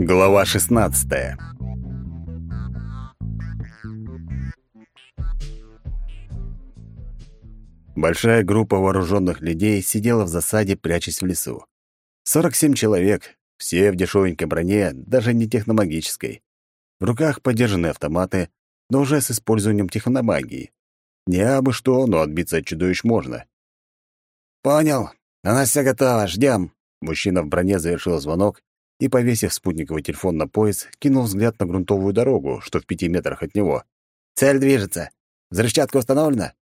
Глава 16. Большая группа вооруженных людей сидела в засаде, прячась в лесу. 47 человек, все в дешевенькой броне, даже не техномагической. В руках подержанные автоматы, но уже с использованием техномагии. Не абы что, но отбиться от чудовищ можно. «Понял. У нас все готово. Ждем. Мужчина в броне завершил звонок и, повесив спутниковый телефон на пояс, кинул взгляд на грунтовую дорогу, что в пяти метрах от него. «Цель движется. Взрывчатка установлена?»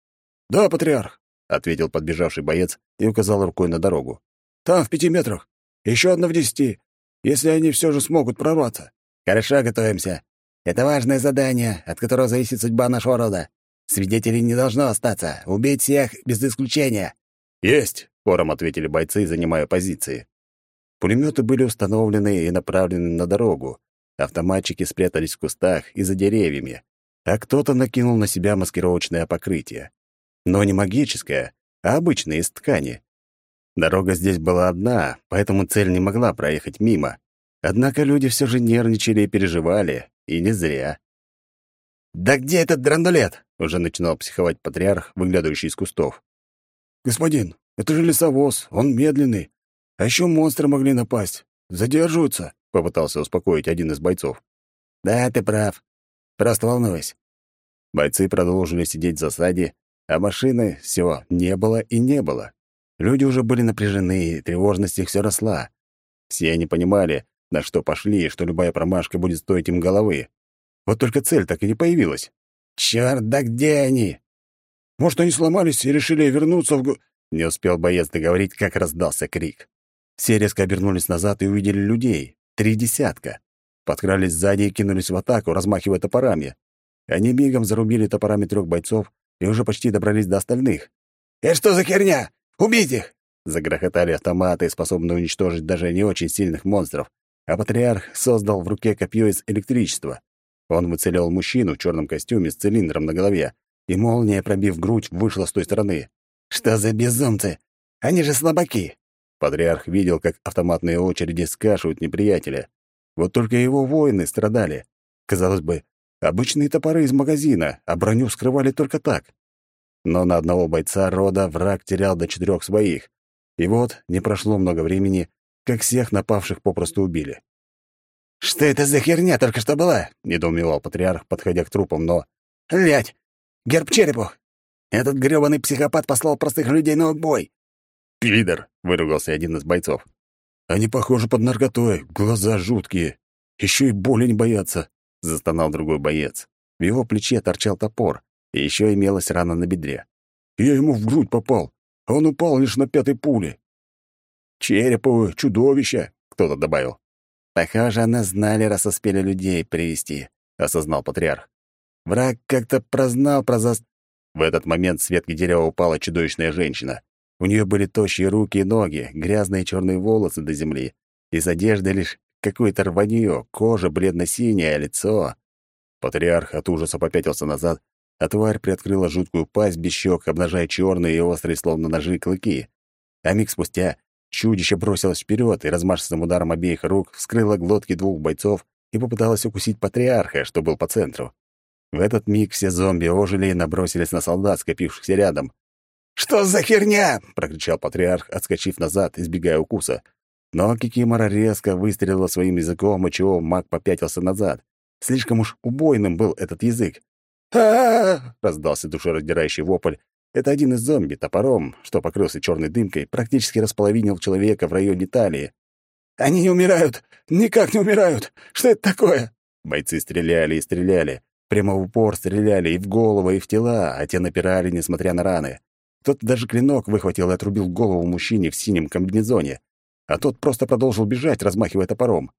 «Да, патриарх», — ответил подбежавший боец и указал рукой на дорогу. «Там, в пяти метрах. Еще одна в десяти, если они все же смогут прорваться». «Хорошо, готовимся. Это важное задание, от которого зависит судьба нашего рода. Свидетелей не должно остаться. Убить всех без исключения». «Есть!» — хором ответили бойцы, занимая позиции. Пулеметы были установлены и направлены на дорогу. Автоматчики спрятались в кустах и за деревьями, а кто-то накинул на себя маскировочное покрытие. Но не магическое, а обычное из ткани. Дорога здесь была одна, поэтому цель не могла проехать мимо. Однако люди все же нервничали и переживали, и не зря. «Да где этот драндулет?» — уже начинал психовать патриарх, выглядывающий из кустов. «Господин, это же лесовоз, он медленный. А еще монстры могли напасть. Задерживаются», — попытался успокоить один из бойцов. «Да, ты прав. Просто волнуюсь». Бойцы продолжили сидеть в засаде, а машины все не было и не было. Люди уже были напряжены, и тревожность их все росла. Все они понимали, на что пошли, и что любая промашка будет стоить им головы. Вот только цель так и не появилась. «Чёрт, да где они?» «Может, они сломались и решили вернуться в...» Не успел боец договорить, как раздался крик. Все резко обернулись назад и увидели людей. Три десятка. Подкрались сзади и кинулись в атаку, размахивая топорами. Они мигом зарубили топорами трех бойцов и уже почти добрались до остальных. «Это что за херня? Убить их!» Загрохотали автоматы, способные уничтожить даже не очень сильных монстров, а патриарх создал в руке копье из электричества. Он выцелил мужчину в черном костюме с цилиндром на голове, и молния, пробив грудь, вышла с той стороны. «Что за безумцы? Они же слабаки!» Патриарх видел, как автоматные очереди скашивают неприятеля. Вот только его воины страдали. Казалось бы, обычные топоры из магазина, а броню скрывали только так. Но на одного бойца рода враг терял до четырех своих. И вот, не прошло много времени, как всех напавших попросту убили. «Что это за херня только что была?» — недоумевал патриарх, подходя к трупам, но... «Блядь! Герб черепу! Этот грёбаный психопат послал простых людей на убой!» «Пидор!» — выругался один из бойцов. «Они похожи под наркотой, глаза жуткие. Еще и боли не боятся!» — застонал другой боец. В его плече торчал топор, и еще имелась рана на бедре. «Я ему в грудь попал, а он упал лишь на пятой пуле». «Череповы, чудовище!» — кто-то добавил. «Похоже, она знали, раз успели людей привести», — осознал патриарх. «Враг как-то прознал про зас...» В этот момент с ветки дерева упала чудовищная женщина. У нее были тощие руки и ноги, грязные черные волосы до земли. Из одежды лишь какое-то рванье, кожа бледно-синяя, лицо. Патриарх от ужаса попятился назад, а тварь приоткрыла жуткую пасть без щек, обнажая черные и острые, словно ножи, клыки. А миг спустя Чудище бросилось вперед и размашистым ударом обеих рук вскрыло глотки двух бойцов и попыталось укусить патриарха, что был по центру. В этот миг все зомби ожили и набросились на солдат, скопившихся рядом. «Что за херня?» — прокричал патриарх, отскочив назад, избегая укуса. Но Кикимора резко выстрелила своим языком, и чего маг попятился назад. Слишком уж убойным был этот язык. а раздался душераздирающий вопль, это один из зомби топором, что покрылся черной дымкой, практически располовинил человека в районе талии. «Они не умирают! Никак не умирают! Что это такое?» Бойцы стреляли и стреляли. Прямо в упор стреляли и в голову, и в тела, а те напирали, несмотря на раны. Кто-то даже клинок выхватил и отрубил голову мужчине в синем комбинезоне, а тот просто продолжил бежать, размахивая топором.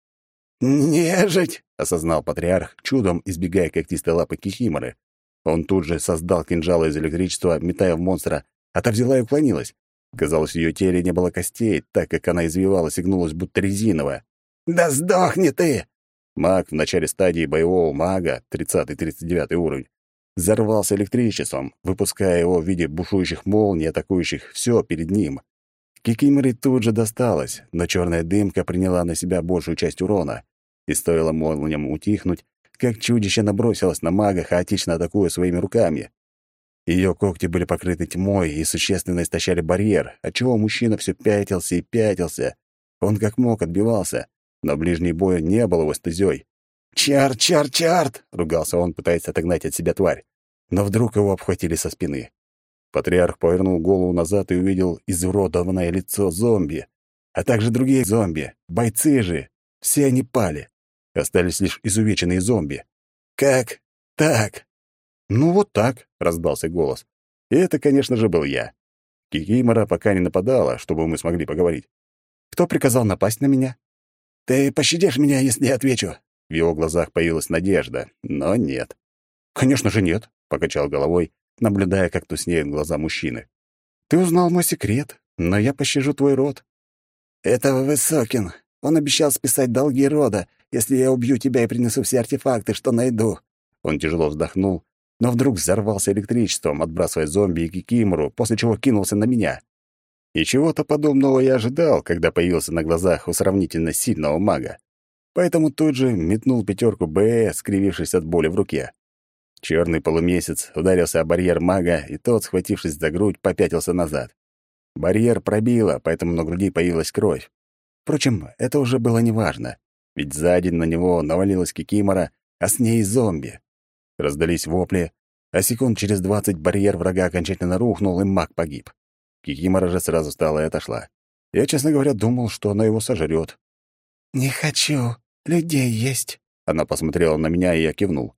«Нежить!» — осознал патриарх, чудом избегая когтистой лапы кихиморы. Он тут же создал кинжал из электричества, метая в монстра, а та взяла и уклонилась. Казалось, в ее теле не было костей, так как она извивалась и гнулась, будто резиновая. «Да сдохни ты!» Маг в начале стадии боевого мага, 30-39 уровень, взорвался электричеством, выпуская его в виде бушующих молний, атакующих все перед ним. Кикимори тут же досталось, но черная дымка приняла на себя большую часть урона. и стоило молниям утихнуть, как чудище набросилось на мага, хаотично атакуя своими руками. Ее когти были покрыты тьмой и существенно истощали барьер, отчего мужчина все пятился и пятился. Он как мог отбивался, но ближний бой не был его стезей. «Чарт, чарт, чарт!» — ругался он, пытаясь отогнать от себя тварь. Но вдруг его обхватили со спины. Патриарх повернул голову назад и увидел изуродованное лицо зомби, а также другие зомби, бойцы же. Все они пали. Остались лишь изувеченные зомби. «Как? Так?» «Ну вот так», — раздался голос. И это, конечно же, был я. Кикимора пока не нападала, чтобы мы смогли поговорить. «Кто приказал напасть на меня?» «Ты пощадишь меня, если я отвечу?» В его глазах появилась надежда, но нет. «Конечно же нет», — покачал головой, наблюдая, как туснеют глаза мужчины. «Ты узнал мой секрет, но я пощажу твой род». «Это Высокин. Он обещал списать долги рода, если я убью тебя и принесу все артефакты, что найду». Он тяжело вздохнул но вдруг взорвался электричеством, отбрасывая зомби и кикимору, после чего кинулся на меня. И чего-то подобного я ожидал, когда появился на глазах у сравнительно сильного мага. Поэтому тут же метнул пятерку Б, скривившись от боли в руке. Черный полумесяц ударился о барьер мага, и тот, схватившись за грудь, попятился назад. Барьер пробило, поэтому на груди появилась кровь. Впрочем, это уже было неважно, ведь сзади на него навалилась кикимора, а с ней зомби. Раздались вопли, а секунд через двадцать барьер врага окончательно рухнул, и маг погиб. Кикимора же сразу встала и отошла. Я, честно говоря, думал, что она его сожрет. «Не хочу. Людей есть». Она посмотрела на меня, и я кивнул.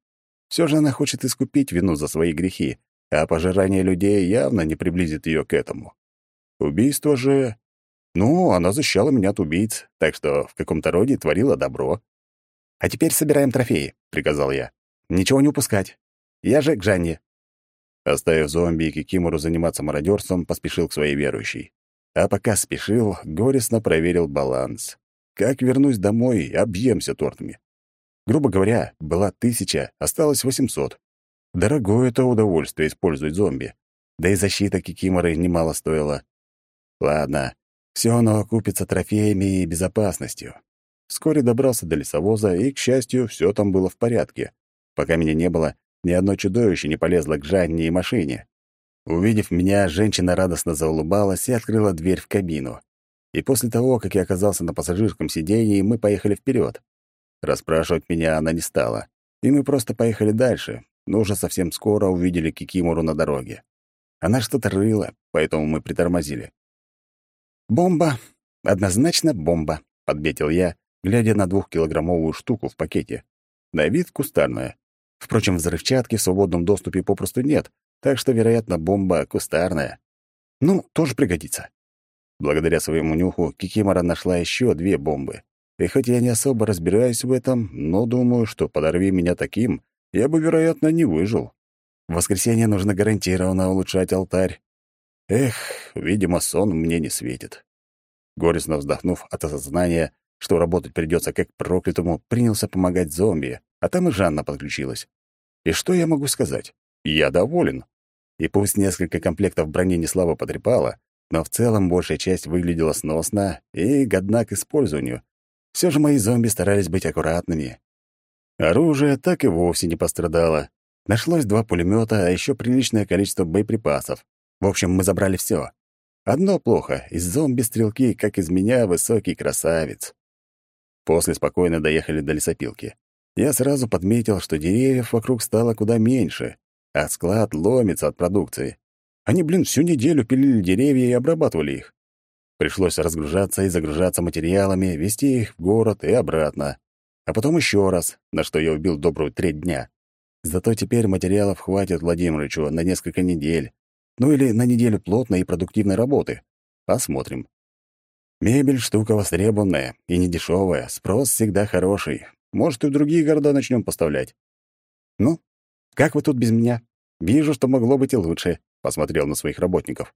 Все же она хочет искупить вину за свои грехи, а пожирание людей явно не приблизит ее к этому. Убийство же... Ну, она защищала меня от убийц, так что в каком-то роде творила добро. «А теперь собираем трофеи», — приказал я. Ничего не упускать. Я же к Жанне». Оставив зомби и Кикимору заниматься мародерством, поспешил к своей верующей. А пока спешил, горестно проверил баланс. Как вернусь домой, объемся тортами. Грубо говоря, была тысяча, осталось восемьсот. Дорогое это удовольствие использовать зомби. Да и защита Кикиморы немало стоила. Ладно, все оно окупится трофеями и безопасностью. Вскоре добрался до лесовоза, и, к счастью, все там было в порядке. Пока меня не было, ни одно чудовище не полезло к Жанне и машине. Увидев меня, женщина радостно заулыбалась и открыла дверь в кабину. И после того, как я оказался на пассажирском сиденье, мы поехали вперед. Расспрашивать меня она не стала. И мы просто поехали дальше, но уже совсем скоро увидели Кикимору на дороге. Она что-то рыла, поэтому мы притормозили. «Бомба! Однозначно бомба!» — подметил я, глядя на двухкилограммовую штуку в пакете. На вид кустарная. Впрочем, взрывчатки в свободном доступе попросту нет, так что, вероятно, бомба кустарная. Ну, тоже пригодится. Благодаря своему нюху Кикимора нашла еще две бомбы. И хоть я не особо разбираюсь в этом, но думаю, что подорви меня таким, я бы, вероятно, не выжил. В воскресенье нужно гарантированно улучшать алтарь. Эх, видимо, сон мне не светит. Горестно вздохнув от осознания, что работать придется как проклятому, принялся помогать зомби, а там и Жанна подключилась. И что я могу сказать? Я доволен. И пусть несколько комплектов брони не слабо потрепало, но в целом большая часть выглядела сносно и годна к использованию. Все же мои зомби старались быть аккуратными. Оружие так и вовсе не пострадало. Нашлось два пулемета, а еще приличное количество боеприпасов. В общем, мы забрали все. Одно плохо — из зомби-стрелки, как из меня, высокий красавец. После спокойно доехали до лесопилки. Я сразу подметил, что деревьев вокруг стало куда меньше, а склад ломится от продукции. Они, блин, всю неделю пилили деревья и обрабатывали их. Пришлось разгружаться и загружаться материалами, везти их в город и обратно. А потом еще раз, на что я убил добрую треть дня. Зато теперь материалов хватит Владимировичу на несколько недель. Ну или на неделю плотной и продуктивной работы. Посмотрим. Мебель — штука востребованная и недешевая, спрос всегда хороший. Может, и в другие города начнем поставлять. Ну, как вы тут без меня? Вижу, что могло быть и лучше, — посмотрел на своих работников.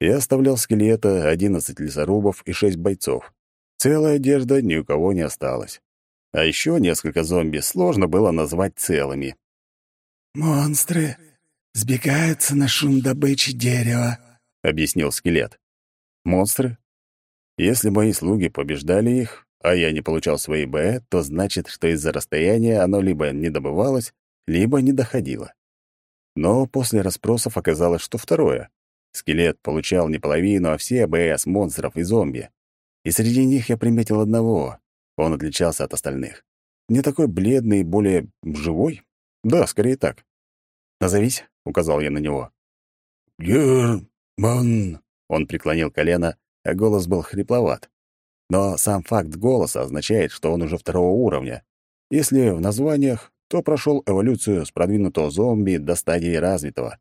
Я оставлял скелета, одиннадцать лесорубов и шесть бойцов. Целая одежда ни у кого не осталось. А еще несколько зомби сложно было назвать целыми. «Монстры сбегаются на шум добычи дерева», — объяснил скелет. «Монстры? Если мои слуги побеждали их, а я не получал свои Б, то значит, что из-за расстояния оно либо не добывалось, либо не доходило. Но после расспросов оказалось, что второе. Скелет получал не половину, а все АБС монстров и зомби. И среди них я приметил одного. Он отличался от остальных. Не такой бледный более живой? Да, скорее так. «Назовись», — указал я на него. «Герман», — он преклонил колено, а голос был хрипловат. Но сам факт голоса означает, что он уже второго уровня. Если в названиях, то прошел эволюцию с продвинутого зомби до стадии развитого.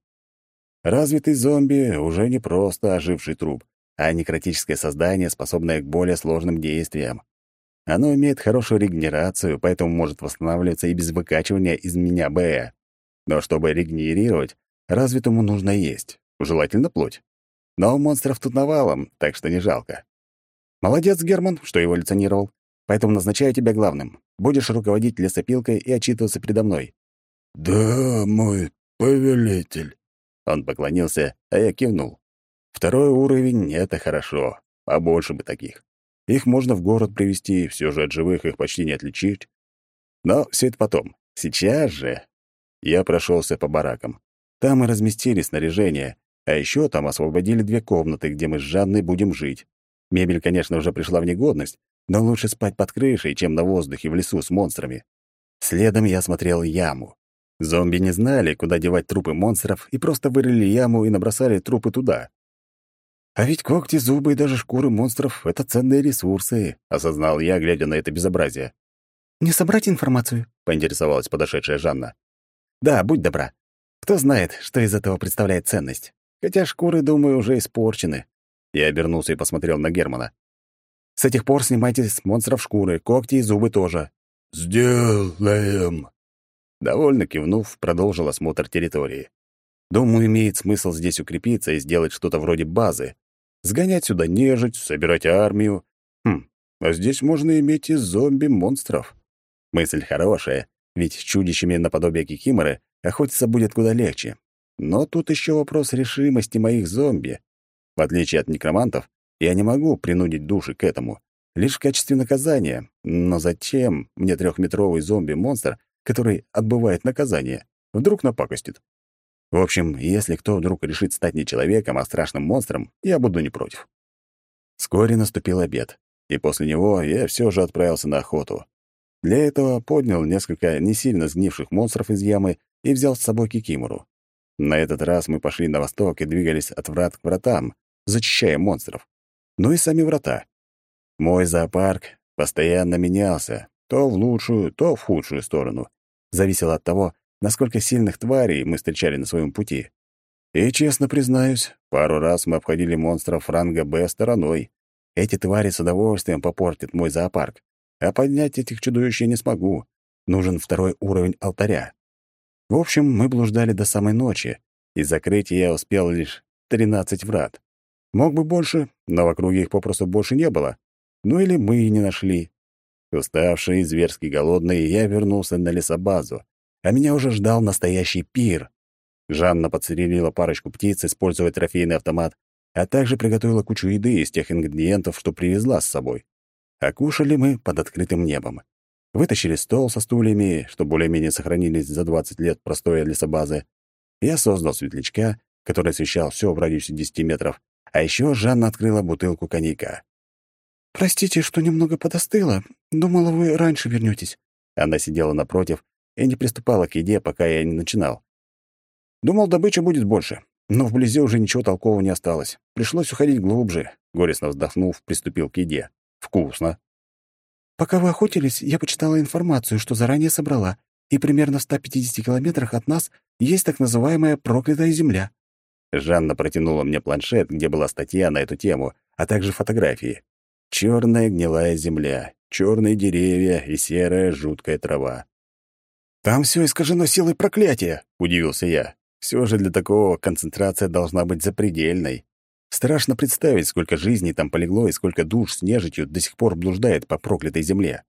Развитый зомби уже не просто оживший труп, а некротическое создание, способное к более сложным действиям. Оно имеет хорошую регенерацию, поэтому может восстанавливаться и без выкачивания из меня Б. Но чтобы регенерировать, развитому нужно есть, желательно плоть. Но монстров тут навалом, так что не жалко. Молодец, Герман, что эволюционировал. Поэтому назначаю тебя главным. Будешь руководить лесопилкой и отчитываться передо мной». «Да, мой повелитель». Он поклонился, а я кивнул. Второй уровень — это хорошо. Побольше бы таких. Их можно в город привести, все же от живых их почти не отличить. Но все это потом. Сейчас же я прошелся по баракам. Там мы разместили снаряжение, а еще там освободили две комнаты, где мы с Жанной будем жить. Мебель, конечно, уже пришла в негодность, но лучше спать под крышей, чем на воздухе в лесу с монстрами. Следом я смотрел яму. Зомби не знали, куда девать трупы монстров, и просто вырыли яму и набросали трупы туда. А ведь когти, зубы и даже шкуры монстров — это ценные ресурсы, — осознал я, глядя на это безобразие. «Не собрать информацию?» — поинтересовалась подошедшая Жанна. «Да, будь добра. Кто знает, что из этого представляет ценность. Хотя шкуры, думаю, уже испорчены. Я обернулся и посмотрел на Германа. «С этих пор снимайте с монстров шкуры, когти и зубы тоже». «Сделаем!» Довольно кивнув, продолжил осмотр территории. Думаю, имеет смысл здесь укрепиться и сделать что-то вроде базы. Сгонять сюда нежить, собирать армию. Хм, а здесь можно иметь и зомби-монстров. Мысль хорошая, ведь с чудищами наподобие Кикиморы охотиться будет куда легче. Но тут еще вопрос решимости моих зомби. В отличие от некромантов, я не могу принудить души к этому, лишь в качестве наказания. Но зачем мне трехметровый зомби-монстр, который отбывает наказание? Вдруг напакостит. В общем, если кто вдруг решит стать не человеком, а страшным монстром, я буду не против. Вскоре наступил обед, и после него я все же отправился на охоту. Для этого поднял несколько не сильно сгнивших монстров из ямы и взял с собой Кикимору. На этот раз мы пошли на восток и двигались от врат к вратам, зачищая монстров. Ну и сами врата. Мой зоопарк постоянно менялся, то в лучшую, то в худшую сторону. Зависело от того, насколько сильных тварей мы встречали на своем пути. И, честно признаюсь, пару раз мы обходили монстров ранга «Б» стороной. Эти твари с удовольствием попортят мой зоопарк. А поднять этих чудовищ я не смогу. Нужен второй уровень алтаря. В общем, мы блуждали до самой ночи, и закрыть я успел лишь 13 врат. Мог бы больше, но в округе их попросту больше не было. Ну или мы не нашли. Уставший зверски голодный, я вернулся на лесобазу, а меня уже ждал настоящий пир. Жанна подстрелила парочку птиц, используя трофейный автомат, а также приготовила кучу еды из тех ингредиентов, что привезла с собой. А кушали мы под открытым небом. Вытащили стол со стульями, что более-менее сохранились за 20 лет простоя лесобазы. Я создал светлячка, который освещал все в радиусе 10 метров, а еще Жанна открыла бутылку коньяка. «Простите, что немного подостыла. Думала, вы раньше вернетесь. Она сидела напротив и не приступала к еде, пока я не начинал. Думал, добыча будет больше, но вблизи уже ничего толкового не осталось. Пришлось уходить глубже. Горестно вздохнув, приступил к еде. Вкусно. Пока вы охотились, я почитала информацию, что заранее собрала, и примерно в 150 километрах от нас есть так называемая проклятая земля. Жанна протянула мне планшет, где была статья на эту тему, а также фотографии. Черная гнилая земля, черные деревья и серая жуткая трава. «Там все искажено силой проклятия», — удивился я. Все же для такого концентрация должна быть запредельной. Страшно представить, сколько жизней там полегло и сколько душ с нежитью до сих пор блуждает по проклятой земле.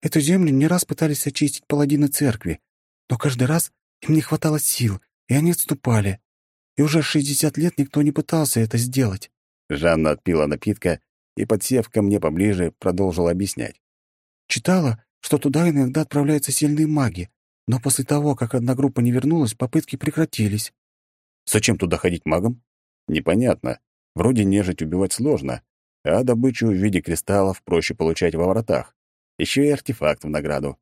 Эту землю не раз пытались очистить паладины церкви, но каждый раз им не хватало сил, и они отступали и уже 60 лет никто не пытался это сделать. Жанна отпила напитка и, подсев ко мне поближе, продолжил объяснять. «Читала, что туда иногда отправляются сильные маги, но после того, как одна группа не вернулась, попытки прекратились». «Зачем туда ходить магом?» «Непонятно. Вроде нежить убивать сложно, а добычу в виде кристаллов проще получать во вратах. Еще и артефакт в награду.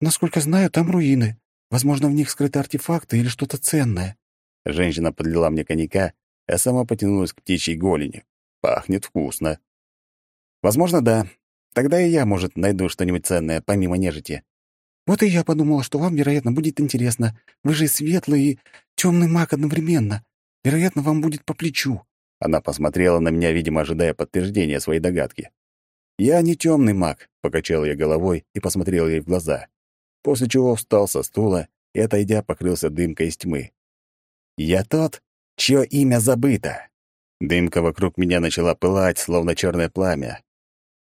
Насколько знаю, там руины. Возможно, в них скрыты артефакты или что-то ценное. Женщина подлила мне коньяка, а сама потянулась к птичьей голени. Пахнет вкусно. Возможно, да. Тогда и я, может, найду что-нибудь ценное, помимо нежити. Вот и я подумала, что вам, вероятно, будет интересно. Вы же светлый и темный маг одновременно. Вероятно, вам будет по плечу. Она посмотрела на меня, видимо, ожидая подтверждения своей догадки. «Я не темный маг», — покачал я головой и посмотрел ей в глаза, после чего встал со стула и, отойдя, покрылся дымкой из тьмы. «Я тот, чье имя забыто». Дымка вокруг меня начала пылать, словно черное пламя.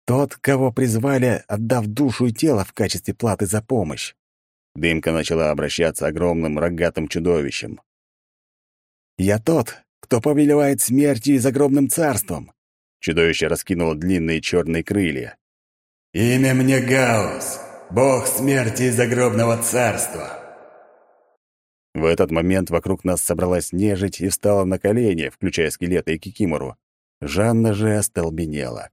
«Тот, кого призвали, отдав душу и тело в качестве платы за помощь». Дымка начала обращаться огромным рогатым чудовищем. «Я тот, кто повелевает смертью и загробным царством. Чудовище раскинуло длинные черные крылья. «Имя мне Гаус, бог смерти и загробного царства». В этот момент вокруг нас собралась нежить и встала на колени, включая скелета и кикимору. Жанна же остолбенела.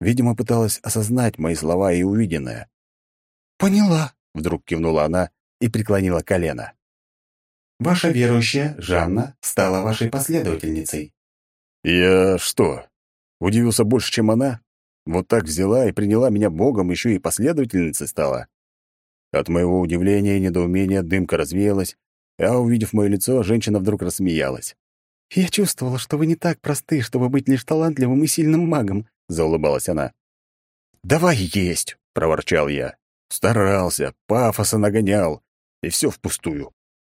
Видимо, пыталась осознать мои слова и увиденное. «Поняла», — вдруг кивнула она и преклонила колено. «Ваша верующая, Жанна, стала вашей последовательницей». «Я что, Удивился больше, чем она. Вот так взяла и приняла меня богом, еще и последовательницей стала. От моего удивления и недоумения дымка развеялась, а, увидев мое лицо, женщина вдруг рассмеялась. «Я чувствовала, что вы не так просты, чтобы быть лишь талантливым и сильным магом», — заулыбалась она. «Давай есть!» — проворчал я. Старался, пафоса нагонял, и все впустую.